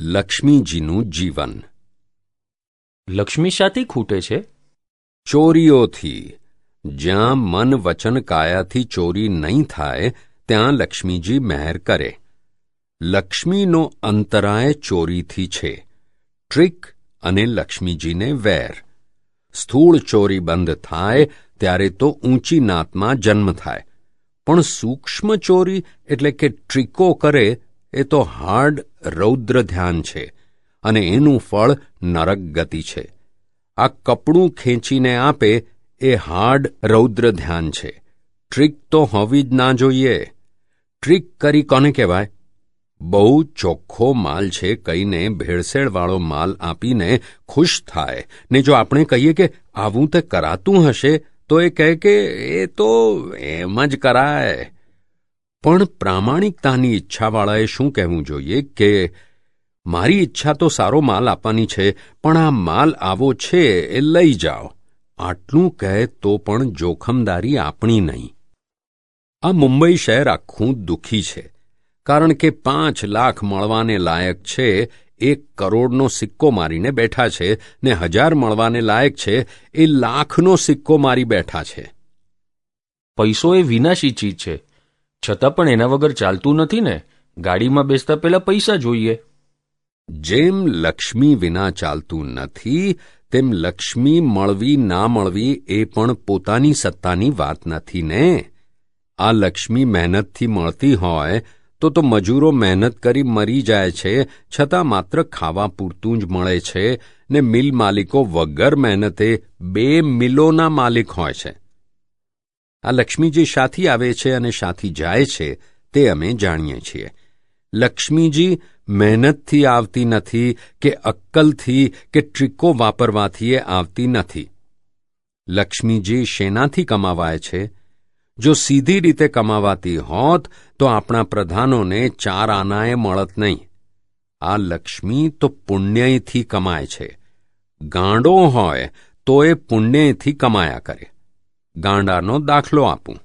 લક્ષ્મીજીનું જીવન. લક્ષ્મી શાથી ખૂટે છે? ચોરીઓથી. જ્યાં મન વચન કાયાથી ચોરી નહીં થાય ત્યાં લક્ષ્મીજી મહેર કરે. લક્ષ્મીનો અંતરાય ચોરીથી છે. ટ્રીક અને લક્ષ્મીજીને વેર. સ્થૂળ ચોરી બંધ થાય ત્યારે તો ઊંચી નાતમાં જન્મ થાય. પણ સૂક્ષ્મ ચોરી એટલે કે ટ્રીકો કરે એ તો હાર્ડ રૌદ્ર ધ્યાન છે અને એનું ફળ નરક ગતિ છે. આ કપડું ખેંચીને આપે એ હાર્ડ રૌદ્ર ધ્યાન છે. ટ્રીક તો હોવી જ ના જોઈએ. ટ્રીક કરી કોને કહેવાય? બહુ ચોખ્ખો માલ છે કહીને ભેળસેળવાળો માલ આપીને ખુશ થાય. ને જો આપણે કહીએ કે આવું તે કરાતું હશે, તો એ કહે કે એ તો એમ જ કરાય. પણ પ્રામાણિકતાની ઈચ્છાવાળાએ શું કહેવું જોઈએ કે, મારી ઈચ્છા તો સારો માલ આપવાની છે, પણ આ માલ આવો છે એ લઈ જાઓ. આટલું કહે તો પણ જોખમદારી આપણી નહીં. આ મુંબઈ શહેર આખું દુઃખી છે, કારણ કે પાંચ લાખ મળવાને લાયક છે, એક કરોડનો સિક્કો મારીને બેઠા છે ને હજાર મળવાને લાયક છે, એ લાખનો સિક્કો મારી બેઠા છે. પૈસો એ વિનાશી ચીજ છે. છતાં પણ એના વગર ચાલતું નથી ને, ગાડીમાં બેસતા પહેલા પૈસા જોઈએ. જેમ લક્ષ્મી વિના ચાલતું નથી, તેમ લક્ષ્મી મળવી ના મળવી એ પણ પોતાની સત્તાની વાત નથી ને. આ લક્ષ્મી મહેનતથી મળતી હોય તો તો મજૂરો મહેનત કરી મરી જાય છે, છતાં માત્ર ખાવા પૂરતું જ મળે છે ને મિલ માલિકો વગર મહેનતે બે મિલોના માલિક હોય છે. આ લક્ષ્મીજી શાથી આવે છે અને શાથી જાય છે, તે અમે જાણીએ છીએ. લક્ષ્મીજી મહેનતથી આવતી નથી કે અક્કલથી કે ટ્રીકો વાપરવાથી એ આવતી નથી. લક્ષ્મીજી શેનાથી કમાવાય છે? જો સીધી રીતે કમાવાતી હોત, તો આપણા પ્રધાનોને ચાર આનાએ મળત નહીં. આ લક્ષ્મી તો પુણ્યથી કમાય છે. ગાંડો હોય, તો એ પુણ્યથી કમાયા કરે. ગાંડાનો દાખલો આપું.